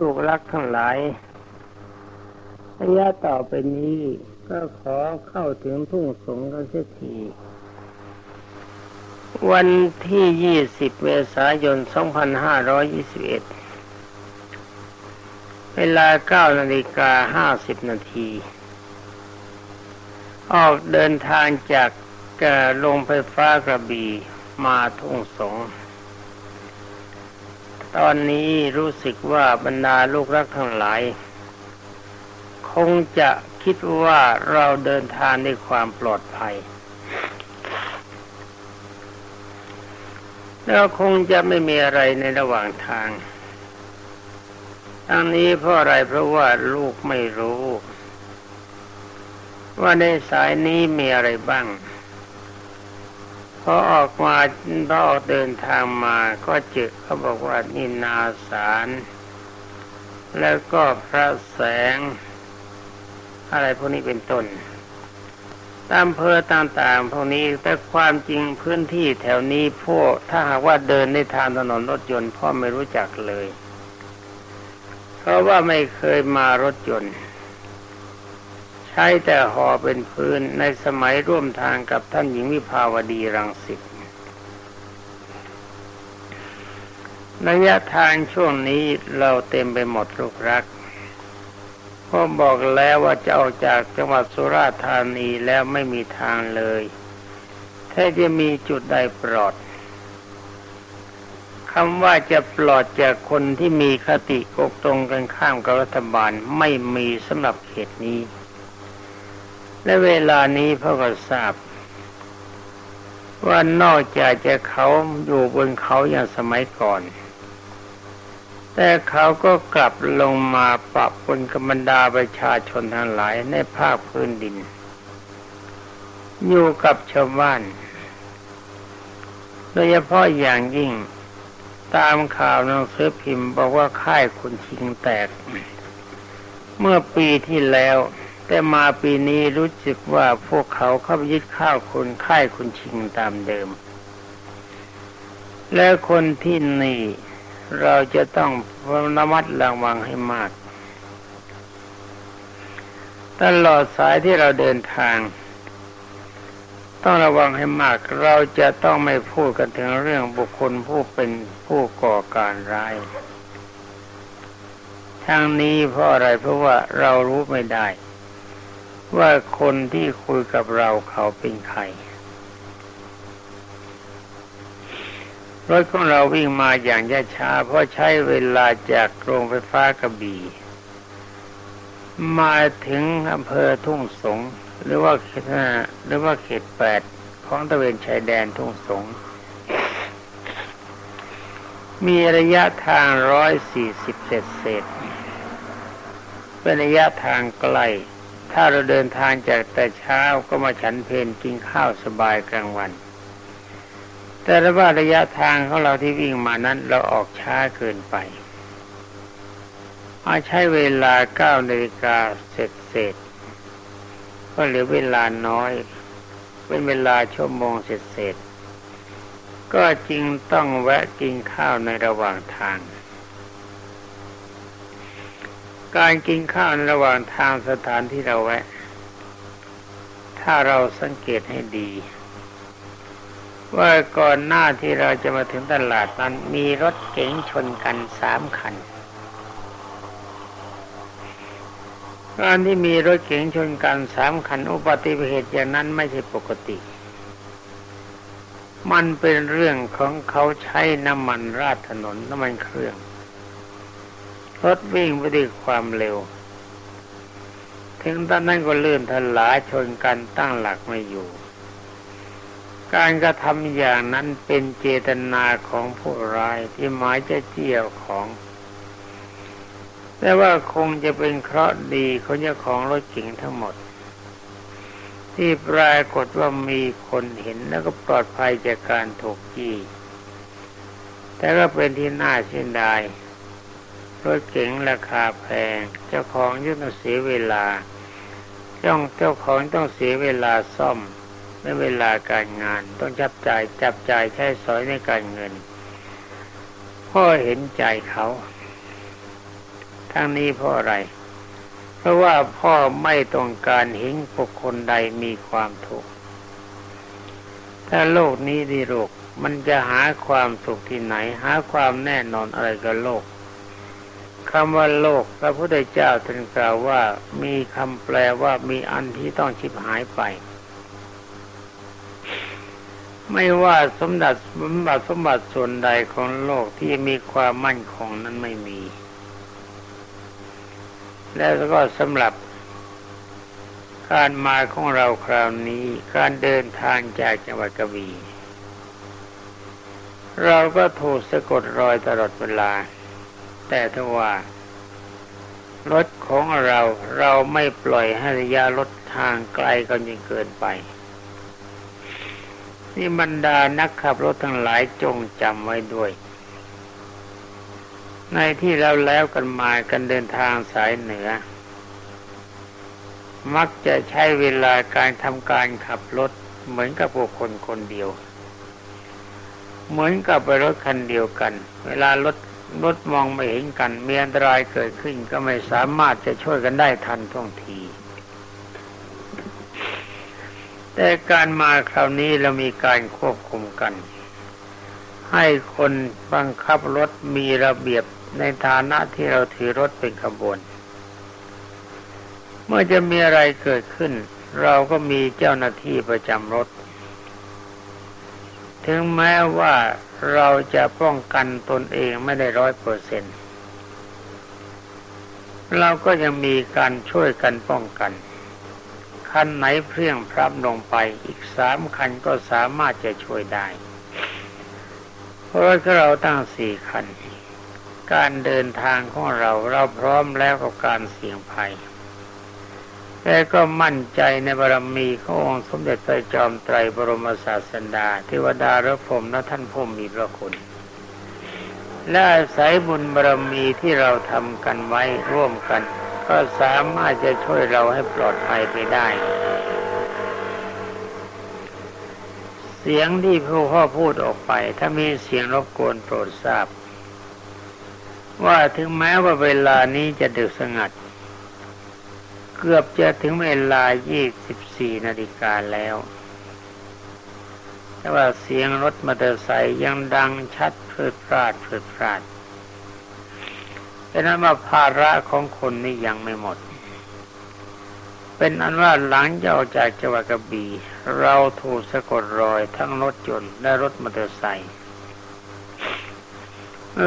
ลูกรักทั้งหลายระยะต่อไปนี้ก็ขอเข้าถึงทุ่งสงกันเสียที วันที่ 20 เมษายน 2521 เวลา 9 นาฬิกา 50 นาที ออกเดินทางจากโรงไฟฟ้ากระบี่มาทุ่งสง ตอนนี้รู้สึกว่าบรรดาลูกรักทั้งหลาย คงจะคิดว่าเราเดินทางด้วยความปลอดภัย แล้วคงจะไม่มีอะไรในระหว่างทางทั้งนี้เพราะอะไรเพราะว่าลูกไม่รู้ ว่าในสายนี้มีอะไรบ้าง พอออกมาพอออกเดินทางมาก็เจอเขาบอกว่านี่นาสารแล้วก็พระแสง อะไรพวกนี้เป็นต้นตามเพอต่างๆพวกนี้แต่ความจริงพื้นที่แถวนี้พวก ถ้าหากว่าเดินในทางถนนรถยนต์พ่อไม่รู้จักเลย เพราะว่าไม่เคยมารถยนต์ ใช้แต่ห่อเป็นพื้นในสมัยร่วมทางกับท่านหญิงวิภาวดีรังสิตระยะทางช่วงนี้เราเต็มไปหมดลูกรักพ่อบอกแล้วว่าจะออกจากจังหวัดสุราษฎร์ธานีแล้วไม่มีทางเลยถ้าจะมีจุดใดปลอดคำว่าจะปลอดจากคนที่มีคติกกตรงกันข้ามกับรัฐบาลไม่มีสำหรับเขตนี้ และเวลานี้พ่อก็ทราบ ว่านอกจากจะเขาอยู่บนเขาอย่างสมัยก่อน แต่เขาก็กลับลงมาปรับบนกบรรดาประชาชนทั้งหลายในภาคพื้นดิน อยู่กับชาวบ้าน โดยเฉพาะอย่างยิ่งตามข่าวหนังสือพิมพ์บอกว่าค่ายคุณชิงแตก เมื่อปีที่แล้ว แต่มาปีนี้รู้สึกว่าพวกเขาเข้าไปยึดข้าวคนค่ายคุณชิงตามเดิม และคนที่นี่เราจะต้องระมัดระวังให้มาก ตลอดสายที่เราเดินทาง ต้องระวังให้มาก เราจะต้องไม่พูดกันถึงเรื่องบุคคลผู้เป็นผู้ก่อการร้ายทางนี้เพราะอะไรเพราะว่าเรารู้ไม่ได้ ว่าคนที่คุยกับเราเขาเป็นใครรถของเราวิ่งมาอย่างช้าเพราะใช้เวลาจากโรงไฟฟ้ากระบี่ มาถึงอำเภอทุ่งสง หรือว่าเขตหรือว่าเขตแปดของตะเวนชายแดนทุ่งสง มีระยะทางร้อยสี่สิบเศษเศษเป็นระยะทางไกล ถ้าเราเดินทางจากแต่เช้าก็มาฉันเพลนกินข้าวสบายกลางวัน แต่ว่าระยะทางของเราที่วิ่งมานั้นเราออกช้าเกินไปมาใช้เวลาเก้านาฬิกาเสร็จเสร็จก็เหลือเวลาน้อย เป็นเวลาชั่วโมงเสร็จเสร็จก็จริงต้องแวะกินข้าวในระหว่างทาง การกินข้าวในระหว่างทางสถานที่เราแวะ ถ้าเราสังเกตให้ดี ว่าก่อนหน้าที่เราจะมาถึงตลาดนั้นมีรถเก๋งชนกันสามคัน การที่มีรถเก๋งชนกันสามคัน อุบัติเหตุอย่างนั้นไม่ใช่ปกติ มันเป็นเรื่องของเขาใช้น้ำมันราดถนนน้ำมันเครื่อง รถวิ่งไปด้วยความเร็ว ถึงตอนนั้นก็เลื่อนทลาชนกันตั้งหลักไม่อยู่ การกระทำอย่างนั้นเป็นเจตนาของผู้ร้ายที่หมายจะเจี่ยวของ แต่ว่าคงจะเป็นเคราะห์ดีของเจ้าของรถเก๋งทั้งหมดที่ปรากฏว่ามีคนเห็นแล้วก็ปลอดภัยจากการถูกจี้ แต่ก็เป็นที่น่าเสียดาย รถเก๋งราคาแพง เจ้าของย่ต้องเสียเวลาจ้องเจ้าของต้องเสียเวลาซ่อมในเวลาการงาน ต้องจับจ่ายจับจ่ายใช้สอยในการเงิน พ่อเห็นใจเขาทั้งนี้เพราะอะไร เพราะว่าพ่อไม่ต้องการเห็นบุคคลใดมีความทุกข์ถ้าโลกนี้ดีโลกมันจะหาความสุขที่ไหน หาความแน่นอนอะไรกับโลก คำว่าโลกพระพุทธเจ้าท่านกล่าวว่ามีคำแปลว่ามีอันที่ต้องชิบหายไป ไม่ว่าสมบัติสมบัติสมบัติส่วนใดของโลกที่มีความมั่นคงนั้นไม่มี แล้วก็สำหรับการมาของเราคราวนี้การเดินทางจากจังหวัดกระบี่เราก็ถูกสะกดรอยตลอดเวลา แต่ถ้าว่ารถของเราเราไม่ปล่อยให้ระยะรถทางไกลกันยิ่งเกินไป นี่บรรดานักขับรถทั้งหลายจงจำไว้ด้วย ในที่เราแล้วกันมากันเดินทางสายเหนือ มักจะใช้เวลาการทำการขับรถเหมือนกับบุคคลคนเดียว เหมือนกับไปรถคันเดียวกัน เวลารถ รถมองไม่เห็นกันมีอันตรายเกิดขึ้นก็ไม่สามารถจะช่วยกันได้ทันท่วงที แต่การมาคราวนี้เรามีการควบคุมกัน ให้คนบังคับรถมีระเบียบในฐานะที่เราถือรถเป็นขบวน เมื่อจะมีอะไรเกิดขึ้น เราก็มีเจ้าหน้าที่ประจำรถ ถึงแม้ว่าเราจะป้องกันตนเองไม่ได้ร้อยเปอร์เซ็นเราก็ยังมีการช่วยกันป้องกัน คันไหนเพียงพรับลงไปอีกสามคันก็สามารถจะช่วยได้ เพราะว่าเราตั้งสี่คัน การเดินทางของเราเราพร้อมแล้วกับการเสี่ยงภัย แต่ก็มั่นใจในบารมีขององค์สมเด็จพระจอมไตรบรมศาสดาเทวดาและพรมและท่านผู้มีพระคุณ และอาศัยบุญบารมีที่เราทำกันไว้ร่วมกัน ก็สามารถจะช่วยเราให้ปลอดภัยไปได้ เสียงที่ผู้พ่อพูดออกไป ถ้ามีเสียงรบกวนโปรดทราบ ว่าถึงแม้ว่าเวลานี้จะดึกสงัด เกือบจะถึงเวลา 24 นาฬิกาแล้ว แต่ว่าเสียงรถมอเตอร์ไซค์ยังดังชัดเพืดพลาดเพืดพลาดเป็นนั้นว่าภาระของคนนี่ยังไม่หมด เป็นอันว่าหลังจากออกจากจังหวัดกระบี่เราถูกสะกดรอยทั้งรถยนต์และรถมอเตอร์ไซค์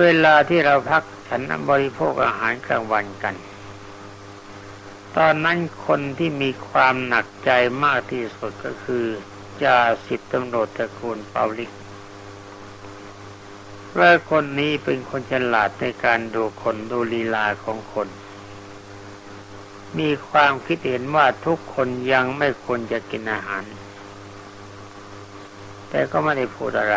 เวลาที่เราพักฉันบริโภคอาหารกลางวันกัน ตอนนั้นคนที่มีความหนักใจมากที่สุดก็คือจ่าสิบตำรวจตระกูลเปาลิกเพราะคนนี้เป็นคนฉลาดในการดูคนดูลีลาของคน มีความคิดเห็นว่าทุกคนยังไม่ควรจะกินอาหาร แต่ก็ไม่ได้พูดอะไร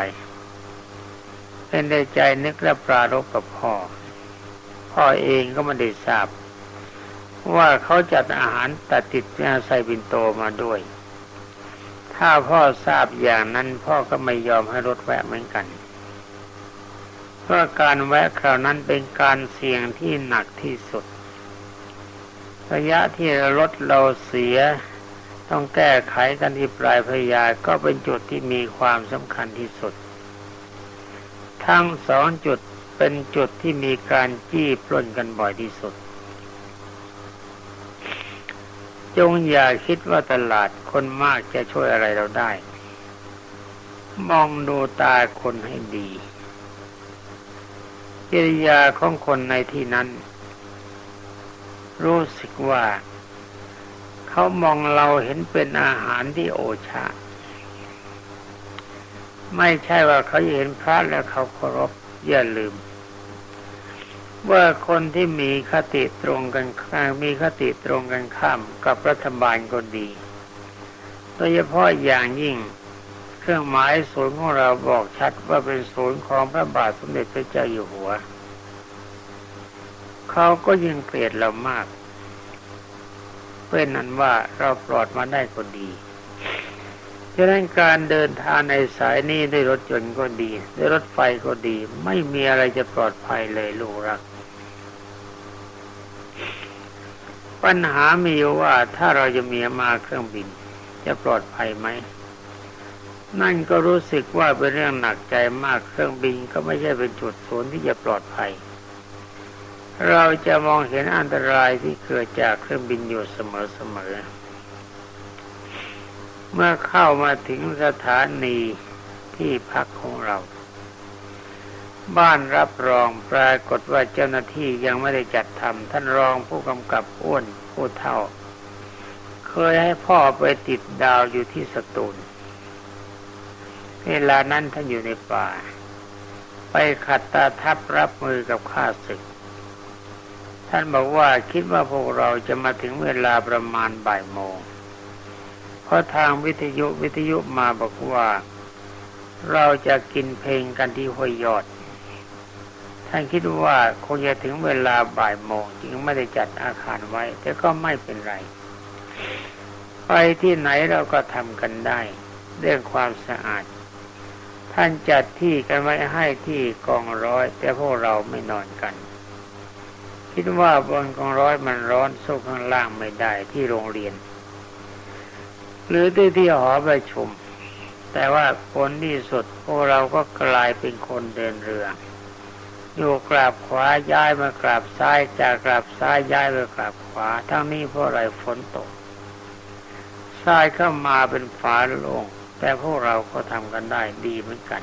เป็นในใจนึกและปรารบกับพ่อ พ่อเองก็ไม่ได้ทราบ ว่าเขาจัดอาหารตัดติดใส่บินโตมาด้วย ถ้าพ่อทราบอย่างนั้นพ่อก็ไม่ยอมให้รถแวะเหมือนกันเพราะการแวะคราวนั้นเป็นการเสี่ยงที่หนักที่สุด ระยะที่รถเราเสีย ต้องแก้ไขกันที่ปลายพยาก็เป็นจุดที่มีความสำคัญที่สุด ทั้งสองจุดเป็นจุดที่มีการจี้ปล้นกันบ่อยที่สุด จงอย่าคิดว่าตลาดคนมากจะช่วยอะไรเราได้ มองดูตาคนให้ดีกิริยาของคนในที่นั้น รู้สึกว่า เขามองเราเห็นเป็นอาหารที่โอชา ไม่ใช่ว่าเขาเห็นพระแล้วเขาเคารพอย่าลืม ว่าคนที่มีคติตรงกันข้ามมีคติตรงกันข้ามกับรัฐบาลก็ดี โดยเฉพาะอย่างยิ่งเครื่องหมายศูนย์ของเราบอกชัดว่าเป็นศูนย์ของพระบาทสมเด็จพระเจ้าอยู่หัว เขาก็ยิ่งเกลียดเรามากเป็นนั้นว่าเราปลอดมาได้ก็ดีฉะนั้นการเดินทางในสายนี้ด้วยรถยนต์ก็ดี ด้วยรถไฟก็ดี ไม่มีอะไรจะปลอดภัยเลยลูกรัก ปัญหามีว่าถ้าเราจะมีมาเครื่องบิน จะปลอดภัยไหม นั่นก็รู้สึกว่าเป็นเรื่องหนักใจมากเครื่องบินก็ไม่ใช่เป็นจุดศูนย์ที่จะปลอดภัย เราจะมองเห็นอันตรายที่เกิดจากเครื่องบินอยู่เสมอๆเมื่อเข้ามาถึงสถานีที่พักของเรา บ้านรับรองปรากฏว่าเจ้าหน้าที่ยังไม่ได้จัดทำท่านรองผู้กำกับอ้วนผู้เท่า เคยให้พ่อไปติดดาวอยู่ที่สตูลเวลานั้นท่านอยู่ในป่า ไปขัดตาทับรับมือกับข้าศึก ท่านบอกว่าคิดว่าพวกเราจะมาถึงเวลาประมาณบ่ายโมง เพราะทางวิทยุวิทยุมาบอกว่า เราจะกินเพลงกันที่ห้วยยอด ท่านคิดว่าคงจะถึงเวลาบ่ายโมงจึงไม่ได้จัดอาคารไว้ แต่ก็ไม่เป็นไร ไปที่ไหนเราก็ทำกันได้ เรื่องความสะอาด ท่านจัดที่กันไว้ให้ที่กองร้อย แต่พวกเราไม่นอนกัน คิดว่าบนกองร้อยมันร้อนสู้ข้างล่างไม่ได้ที่โรงเรียน หรือที่ที่หอประชุมแต่ว่าผลที่สุดพวกเราก็กลายเป็นคนเดินเรือ อยู่กราบขวาย้ายมากราบซ้ายจากกราบซ้ายย้ายมากราบขวา ทั้งนี้เพราะอะไรฝนตกทรายเข้ามาเป็นฝาโลงแต่พวกเราก็ทำกันได้ดีเหมือนกัน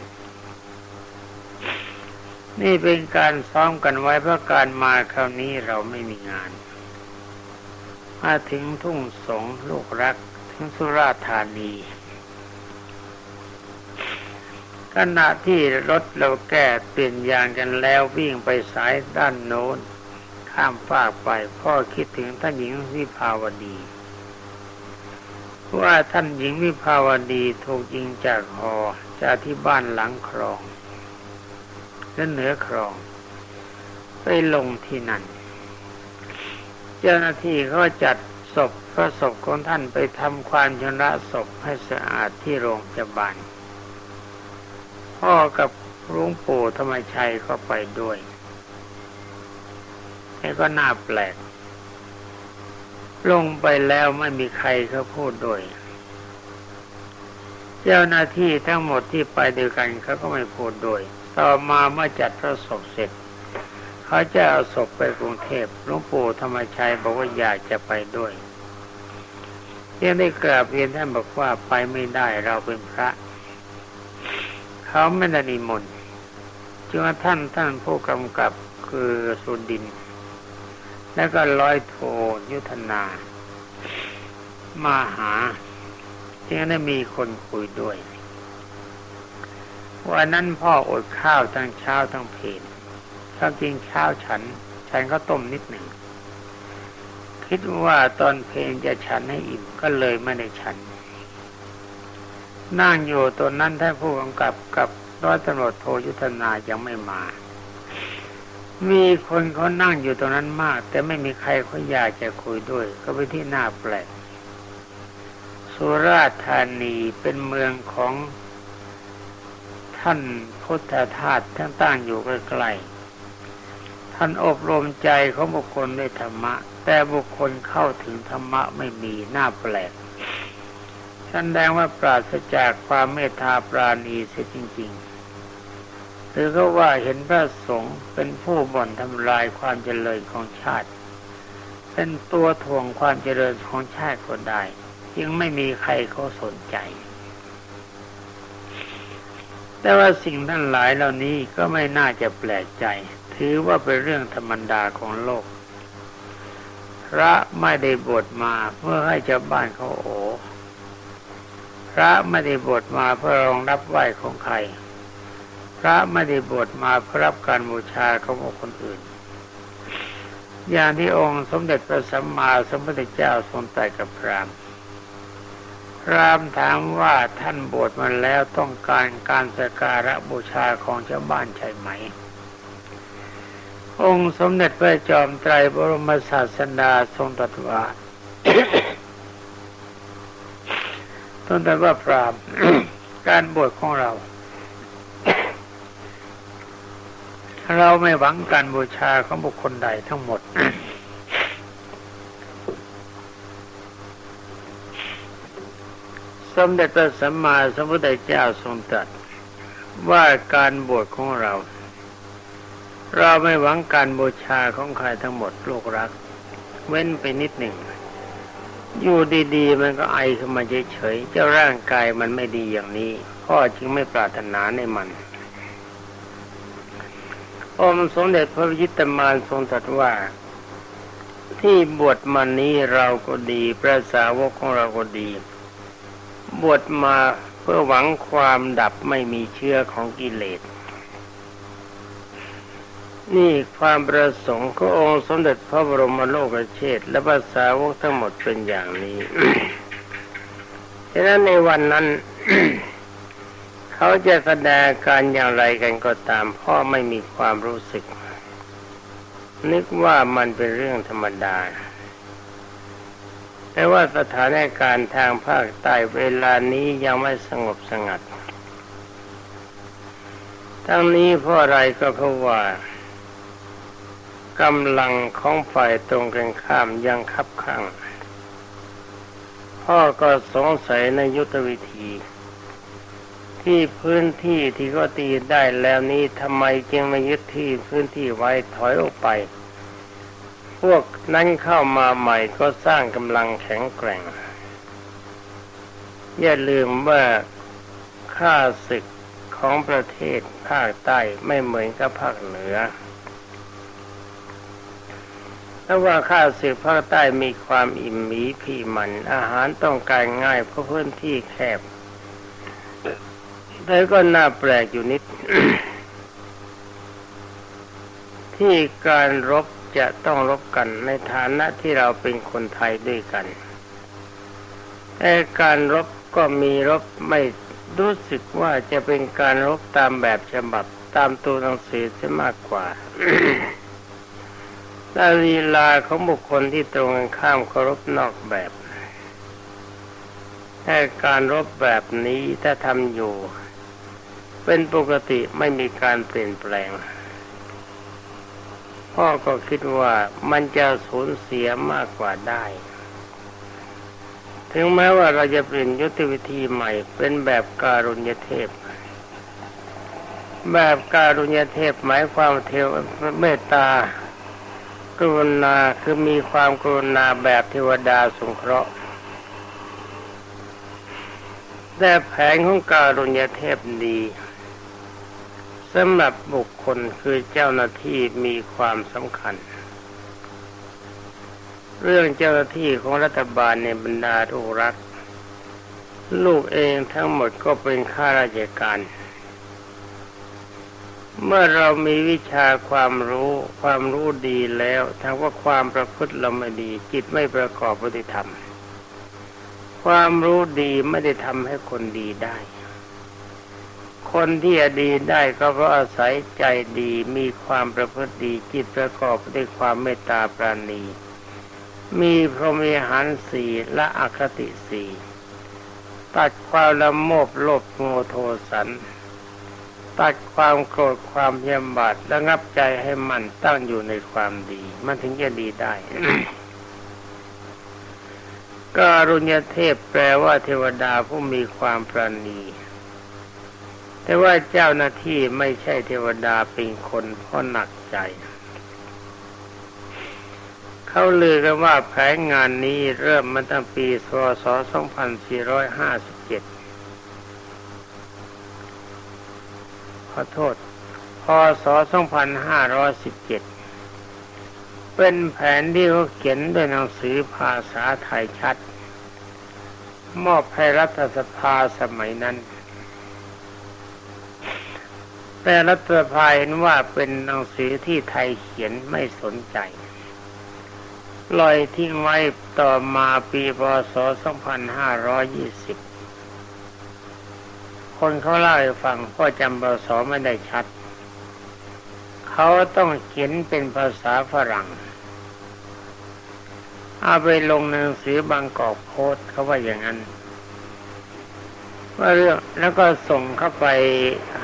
นี่เป็นการซ้อมกันไว้เพราะการมาคราวนี้เราไม่มีงาน มาถึงทุ่งสงลูกรักถึงสุราธานี ขณะที่รถเราแก้เปลี่ยนยางกันแล้ววิ่งไปสายด้านโน้น ข้ามฟากไปพ่อคิดถึงท่านหญิงวิภาวดีว่าท่านหญิงวิภาวดีถูกยิงจากหอจากที่บ้านหลังครองและเหนือครองไปลงที่นั่น เจ้าหน้าที่เขาจัดศพพระศพของท่านไปทำความชำระศพให้สะอาดที่โรงพยาบาล พ่อกับหลวงปู่ธรรมชัยก็ไปด้วยนี่ก็น่าแปลก ลงไปแล้วไม่มีใครเขาพูดด้วย เจ้าหน้าที่ทั้งหมดที่ไปด้วยกันเขาก็ไม่พูดด้วย ต่อมาเมื่อจัดพระศพเสร็จเขาจะเอาศพไปกรุงเทพหลวงปู่ธรรมชัยบอกว่าอยากจะไปด้วยยังได้กราบเรียนท่านบอกว่าไปไม่ได้เราเป็นพระ เขาไม่ได้นิมนต์จึงท่านท่านผู้กำกับคือสุดิน แล้วก็ร้อยโทยุทธนา มาหาจึงได้มีคนคุยด้วยวันนั้นพ่ออดข้าวทั้งเช้าทั้งเพลนถ้าจริงเช้าฉัน ฉันก็ต้มนิดหนึ่ง คิดว่าตอนเพลนจะฉันให้อิ่มก็เลยไม่ได้ฉัน นั่งอยู่ตัวนั้นท่านผู้กำกับกับร้อยตำรวจโทยุทธนายังไม่มา มีคนเขานั่งอยู่ตรงนั้นมาก แต่ไม่มีใครเขาอยากจะคุยด้วย ก็เป็นที่น่าแปลก สุราษฎร์ธานีเป็นเมืองของท่านพุทธทาสทั้งตั้งอยู่ใกล้ๆ ท่านอบรมใจของบุคคลด้วยธรรมะ แต่บุคคลเข้าถึงธรรมะไม่มีน่าแปลก แสดงว่าปราศจากความเมตตาปราณีเสียจริง ๆ หรือก็ว่าเห็นพระสงฆ์เป็นผู้บ่อนทำลายความเจริญของชาติ เป็นตัวถ่วงความเจริญของชาติก็ได้จึงไม่มีใครเขาสนใจ แต่ว่าสิ่งทั้งหลายเหล่านี้ก็ไม่น่าจะแปลกใจ ถือว่าเป็นเรื่องธรรมดาของโลก พระไม่ได้บวชมาเพื่อให้ชาวบ้านเขาโอ ระไม่ได้บวชมาเพื่อรองรับไหวของใคร พระไม่ได้บวชมาเพื่อรับการบูชาของคนอื่น อย่างที่องค์สมเด็จพระสัมมาสัมพุทธเจ้าทรงตรัสกับพรามพรามถามว่าท่านบวชมาแล้วต้องการการสักการะบูชาของชาวบ้านใช่ไหม องค์สมเด็จพระจอมไตรบรมศาสดาทรงตรัสว่า ต้นแต่ว่าพรามการบวชของเรา เราไม่หวังการบูชาของบุคคลใดทั้งหมด สมเด็จพระสัมมาสัมพุทธเจ้าทรงตรัสว่าการบวชของเรา เราไม่หวังการบูชาของใครทั้งหมดลูกรัก เว้นไปนิดหนึ่ง อยู่ดีๆ มันก็ไอขึ้นมาเฉยๆเจ้าร่างกายมันไม่ดีอย่างนี้ พ่อจึงไม่ปรารถนาในมันองสมเด็จพระวิจิตรมารทรงตรัสว่า ที่บวชมานี้เราก็ดีพระสาวกของเราก็ดี บวชมาเพื่อหวังความดับไม่มีเชื้อของกิเลส นี่ความประสงค์ขององค์สมเด็จพระบรมโลกเชษและภาษาวกทั้งหมดเป็นอย่างนี้ดังนั้นในวันนั้น เขาจะแสดงการอย่างไรกันก็ตามพ่อไม่มีความรู้สึก นึกว่ามันเป็นเรื่องธรรมดา แต่ว่าสถานการณ์ทางภาคใต้เวลานี้ยังไม่สงบสงัด ทั้งนี้เพราะอะไรก็เพราะว่า กำลังของฝ่ายตรงกันข้ามยังคับขังพ่อก็สงสัยในยุทธวิธี ที่พื้นที่ที่ก็ตีได้แล้วนี้ทำไมจึงไม่ยึดที่พื้นที่ไว้ถอยออกไป พวกนั้นเข้ามาใหม่ก็สร้างกำลังแข็งแกร่ง อย่าลืมว่าข้าศึกของประเทศภาคใต้ไม่เหมือนกับภาคเหนือ ถ้าว่าข้าศึกภาคใต้มีความอิ่มหมีพีมัน อาหารต้องการง่ายเพราะพื้นที่แคบแต่ก็น่าแปลกอยู่นิด ที่การรบจะต้องรบกันในฐานะที่เราเป็นคนไทยด้วยกัน แต่การรบก็มีรบไม่รู้สึกว่าจะเป็นการรบตามแบบฉบับตามตัวหนังสือจะมากกว่า ถ้าลีลาของบุคคลที่ตรงกันข้ามเคารพนอกแบบแต่การรบแบบนี้ถ้าทำอยู่ เป็นปกติไม่มีการเปลี่ยนแปลง พ่อก็คิดว่ามันจะสูญเสียมากกว่าได้ ถึงแม้ว่าเราจะเปลี่ยนยุทธวิธีใหม่ เป็นแบบการุญยเทพแบบการุญยเทพหมายความเทวเมตตา กรุณาคือมีความกรุณาแบบเทวดาสงเคราะห์แต่แผนของการุญยเทพดีสำหรับบุคคลคือเจ้าหน้าที่มีความสำคัญ เรื่องเจ้าหน้าที่ของรัฐบาลในบรรดาทุกรัฐลูกเองทั้งหมดก็เป็นข้าราชการ เมื่อเรามีวิชาความรู้ความรู้ดีแล้วทั้งว่าความประพฤติเราไม่ดีจิตไม่ประกอบปฏิธรรม ความรู้ดีไม่ได้ทำให้คนดีได้ คนที่จะดีได้ก็เพราะอาศัยใจดีมีความประพฤติดีจิตประกอบด้วยความเมตตาปราณี มีพรหมิหารสีและอคติสีตัดความละโมบโลภโมโทสัน ตัดความโกรธความเยี่ยมบาดระงับใจให้มันตั้งอยู่ในความดี มันถึงจะดีได้การุญยเทพแปลว่าเทวดาผู้มีความปราณีแต่ว่าเจ้าหน้าที่ไม่ใช่เทวดาเป็นคนเพราะหนักใจ เขาลือกันว่าแผนงานนี้เริ่มมาตั้งปีพศ ขอโทษ พศ 2517 เป็นแผนที่เขาเขียนด้วยหนังสือภาษาไทยชัด มอบให้รัฐสภาสมัยนั้น แต่รัฐสภาเห็นว่าเป็นหนังสือที่ไทยเขียนไม่สนใจลอยทิ้งไว้ต่อมาปีพศ 2520 คนเขาเล่าให้ฟังก็จำภาษาไม่ได้ชัด เขาต้องเขียนเป็นภาษาฝรั่ง เอาไปลงหนังสือบางกอกโพสเขาว่าอย่างนั้นว่าเรื่องแล้วก็ส่งเข้าไป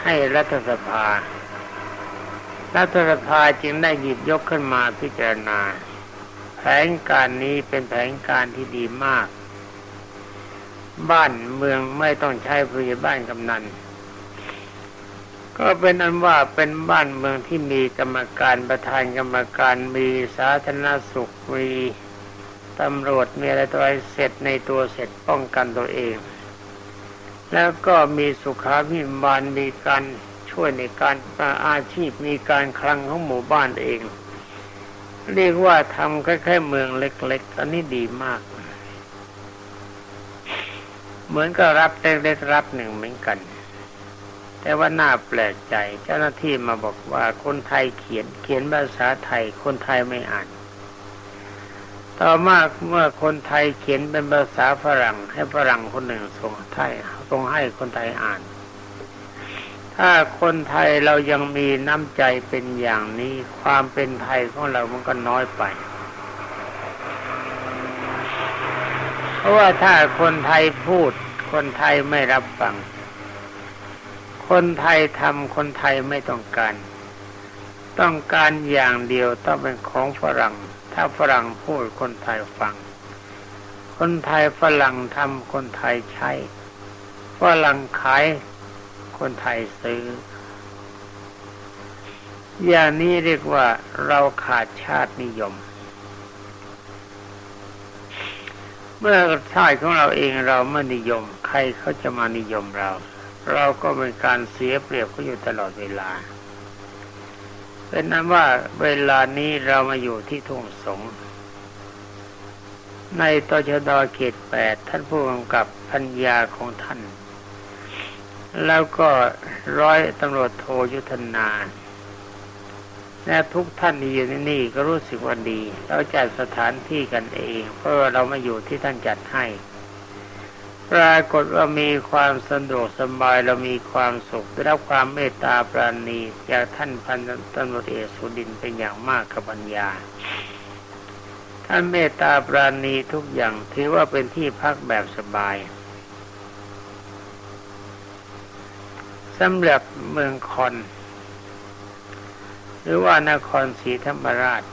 ให้รัฐสภา รัฐสภาจึงได้หยิบยกขึ้นมาพิจารณา แผนการนี้เป็นแผนการที่ดีมาก บ้านเมืองไม่ต้องใช้ผู้ใหญ่บ้านกำนันก็เป็นอันว่าเป็นบ้านเมืองที่มีกรรมการประธานกรรมการมีสาธารณสุขมีตำรวจมีอะไรตัวอะไรเสร็จในตัวเสร็จป้องกันตัวเอง แล้วก็มีสุขาพิบาลมีการช่วยในการอาชีพมีการคลังของหมู่บ้านเอง เรียกว่าทำคล้ายๆเมืองเล็ก ๆ อันนี้ดีมาก เหมือนกับรับเล็กๆรับหนึ่งเหมือนกัน แต่ว่าน่าแปลกใจเจ้าหน้าที่มาบอกว่าคนไทยเขียนเขียนภาษาไทยคนไทยไม่อ่านต่อมาเมื่อคนไทยเขียนเป็นภาษาฝรั่ง ให้ฝรั่งคนหนึ่งส่งไทยส่งให้คนไทยอ่าน ถ้าคนไทยเรายังมีน้ำใจเป็นอย่างนี้ ความเป็นไทยของเรามันก็น้อยไป เพ ราะว่าถ้าคนไทยพูด คนไทยไม่รับฟัง คนไทยทำคนไทยไม่ต้องการ ต้องการอย่างเดียวต้องเป็นของฝรั่ง ถ้าฝรั่งพูดคนไทยฟัง คนไทยฝรั่งทำคนไทยใช้ ฝรั่งขาย คนไทยซื้อ อย่างนี้เรียกว่าเราขาดชาตินิยม เมื่อชาติของเราเองเราไม่นิยม ใครเขาจะมานิยมเรา เราก็เป็นการเสียเปรียบเขาอยู่ตลอดเวลา เป็นนั้นว่าเวลานี้เรามาอยู่ที่ทุ่งสงในตชดเขตแปดท่านผู้กำกับพัญญาของท่าน แล้วก็ร้อยตำรวจโทยุทธนา และทุกท่านที่อยู่ที่นี่ก็รู้สึกว่าดี เราจัดสถานที่กันเอง เพราะเราไมาอยู่ที่ท่านจัดให้ปรากฏว่ามีความสะดวกสบายเรามีความสุขได้รับความเมตตาปราณีจากท่านพันตำรวจเอกสุดินเป็นอย่างมากกับปัญญา ท่านเมตตาปราณีทุกอย่างถือว่าเป็นที่พักแบบสบายสำหรับเมืองคอน หรือว่านครศรีธรรมราช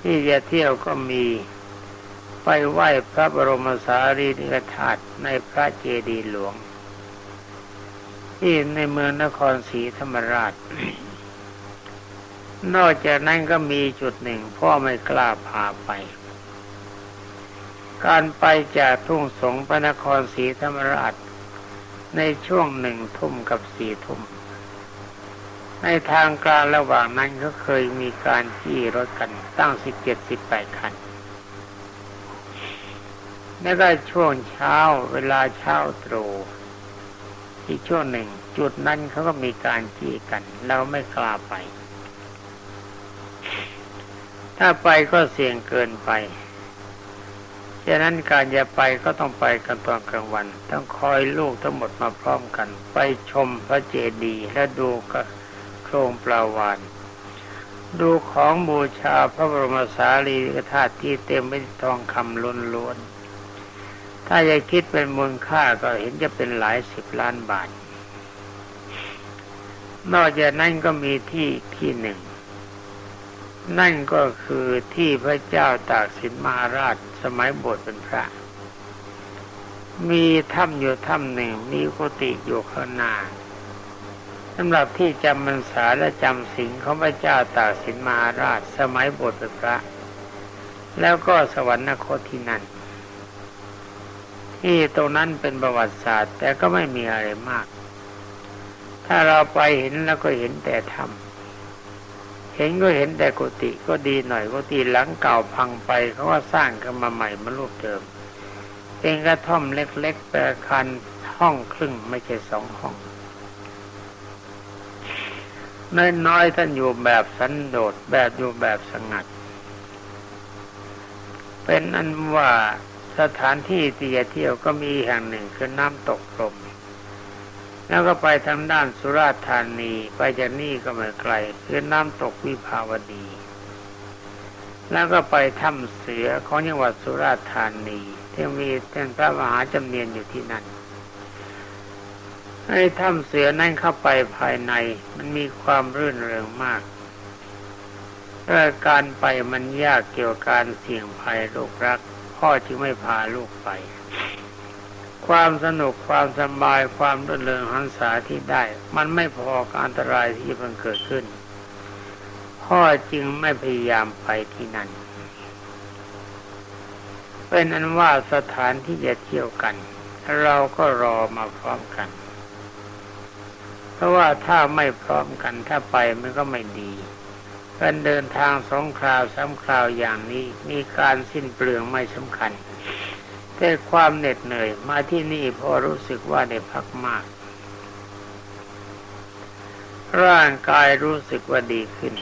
ที่จะเที่ยวก็มีไปไหว้พระบรมสารีริกธาตุในพระเจดีย์หลวง ที่ในเมืองนครศรีธรรมราช นอกจากนั้นก็มีจุดหนึ่งพ่อไม่กล้าพาไป การไปจากทุ่งสงพระนครศรีธรรมราช ในช่วงหนึ่งทุ่มกับสี่ทุ่ม ในทางการระหว่างนั้นก็เคยมีการขี่รถกันตั้งสิบเจ็ดสิบแปดคัน แล้วก็ช่วงเช้าเวลาเช้าตรู่ที่ช่วงหนึ่ง จุดนั้นเขาก็มีการจี้กัน เราไม่กล้าไป ถ้าไปก็เสี่ยงเกินไปฉะนั้นการจะไปก็ต้องไปกันตอนกลางวัน ต้องคอยลูกทั้งหมดมาพร้อมกัน ไปชมพระเจดีย์และดูกระ โครงปลาวานดูของบูชาพระบรมสารีริกธาตุที่เต็มไปด้วยทองคำล้วนๆ ถ้าจะคิดเป็นมูลค่าก็เห็นจะเป็นหลายสิบล้านบาท นอกจากนั้นก็มีที่ที่หนึ่ง นั่นก็คือที่พระเจ้าตากสินมหาราชสมัยบวชเป็นพระ มีถ้ำอยู่ถ้ำหนึ่ง มีกุฏิอยู่ข้างหน้า สำหรับที่จำพรรษาและจำสิงของพระเจ้าตากสินมหาราชสมัยบวชเป็นพระ แล้วก็สวรรคตที่นั่น ที่ตรงนั้นเป็นประวัติศาสตร์ แต่ก็ไม่มีอะไรมาก ถ้าเราไปเห็นแล้วก็เห็นแต่ธรรมเห็นก็เห็นแต่กุฏิก็ดีหน่อยกุฏิหลังเก่าพังไปเขาก็สร้างขึ้นมาใหม่มารูปเดิมเป็นกระท่อมเล็กๆแปรคันห้องครึ่งไม่ใช่สองห้อง น้อยๆท่านอยู่แบบสันโดษแบบอยู่แบบสงัด เป็นอันว่าสถานที่ที่จะเที่ยวก็มีแห่งหนึ่งคือน้ำตกพรมแล้วก็ไปทางด้านสุราษฎร์ธานีไปจากนี่ก็ไม่ไกลคือน้ำตกวิภาวดี แล้วก็ไปถ้ำเสือของจังหวัดสุราษฎร์ธานีที่มีเป็นพระมหาจำเนียนอยู่ที่นั่น ให้ถ้ำเสือนั่นเข้าไปภายใน มันมีความรื่นเริงมากเรื่การไปมันยากเกี่ยวกับการเสี่ยงภัยโรครัก พ่อจึงไม่พาลูกไป ความสนุกความสบายความรื่นเริงหันษาที่ได้ มันไม่พอกับอันตรายที่มันเกิดขึ้น พ่อจึงไม่พยายามไปที่นั่นเป็นอันว่าสถานที่จะเที่ยวกัน เราก็รอมาพร้อมกัน ราะว่าถ้าไม่พร้อมกันถ้าไปมันก็ไม่ดีการเดินทางสองคราวสามคราวอย่างนี้มีการสิ้นเปลืองไม่สำคัญ แต่ความเหน็ดเหนื่อยมาที่นี่พอรู้สึกว่าได้พักมาก ร่างกายรู้สึกว่าดีขึ้น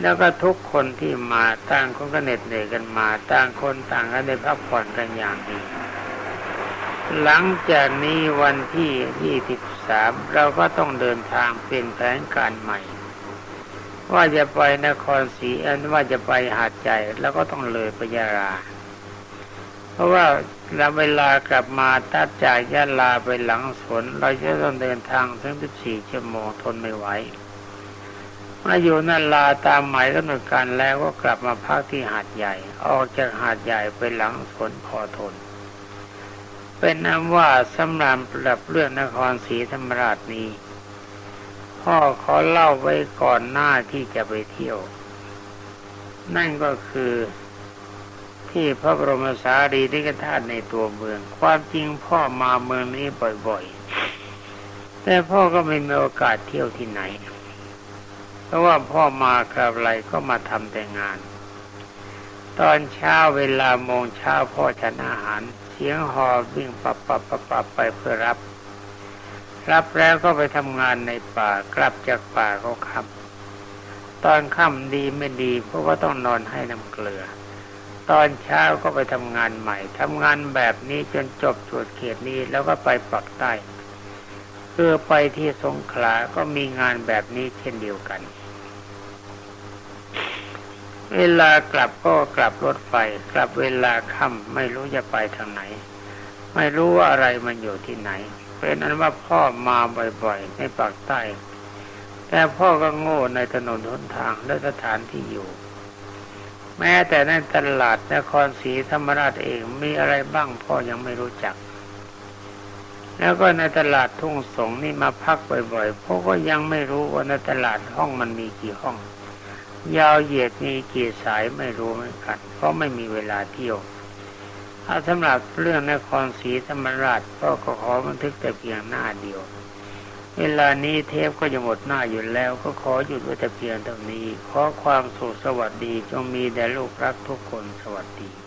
แล้วก็ทุกคนที่มาต่างคนก็เหน็ดเหนื่อยกันมาต่างคนต่างก็ได้พักผ่อนกันอย่างดีหลังจากนี้วันที่ 23เราก็ต้องเดินทางเปลี่ยนแผนการใหม่ ว่าจะไปนครศรีอันว่าจะไปหาดใหญ่แล้วก็ต้องเลยไปยาลา เพราะว่าเราเวลากลับมาตัดจากยะลาไปหลังสวนเราจะต้องเดินทางถึง14ชั่วโมงทนไม่ไหวมาอยู่นั่นลาตามหมายกำหนดการแล้วก็กลับมาพักที่หาดใหญ่ ออกจากหาดใหญ่ไปหลังสวนพอทน เป็นน้ำว่าสำหรับปรับเรื่องนครศรีธรรมราชนี้ พ่อขอเล่าไว้ก่อนหน้าที่จะไปเที่ยว นั่นก็คือที่พระบรมสารีริกธาตุในตัวเมือง ความจริงพ่อมาเมืองนี้บ่อยๆ แต่พ่อก็ไม่มีโอกาสเที่ยวที่ไหน เพราะว่าพ่อมากับอะไรก็มาทำแต่งาน ตอนเช้าเวลาโมงเช้าพ่อฉันอาหาร เสียงหอวิ่งปับปับปับปับไปเพื่อรับ รับแล้วก็ไปทำงานในป่ากลับจากป่าก็ค่ำตอนค่ำดีไม่ดี เพราะว่าต้องนอนให้น้ำเกลือ ตอนเช้าก็ไปทำงานใหม่ทำงานแบบนี้จนจบตรวจเขตนี้แล้วก็ไปปักใต้เพื่อไปที่สงขลาก็มีงานแบบนี้เช่นเดียวกัน เวลากลับก็กลับรถไฟ กลับเวลาค่ำไม่รู้จะไปทางไหน ไม่รู้ว่าอะไรมันอยู่ที่ไหน เป็นอันว่าพ่อมาบ่อยๆในปากใต้ แต่พ่อก็โง่ในถนนหนทางและสถานที่อยู่ แม้แต่ในตลาดนครศรีธรรมราชเองมีอะไรบ้างพ่อยังไม่รู้จัก แล้วก็ในตลาดทุ่งสงนี่มาพักบ่อยๆพ่อก็ยังไม่รู้ว่าในตลาดห้องมันมีกี่ห้อง ยาวเหยียดมีกี่สายไม่รู้เหมือนกันเพราะไม่มีเวลาเที่ยวถ้าสำหรับเรื่องนครศรีธรรมราชก็ขอบันทึกแต่เพียงหน้าเดียว เวลานี้เทพก็จะหมดหน้าอยู่แล้ว ก็ขอหยุดไว้แต่เพียงเท่านี้ ขอความสุขสวัสดีจงมีแด่ลูกรักทุกคนสวัสดี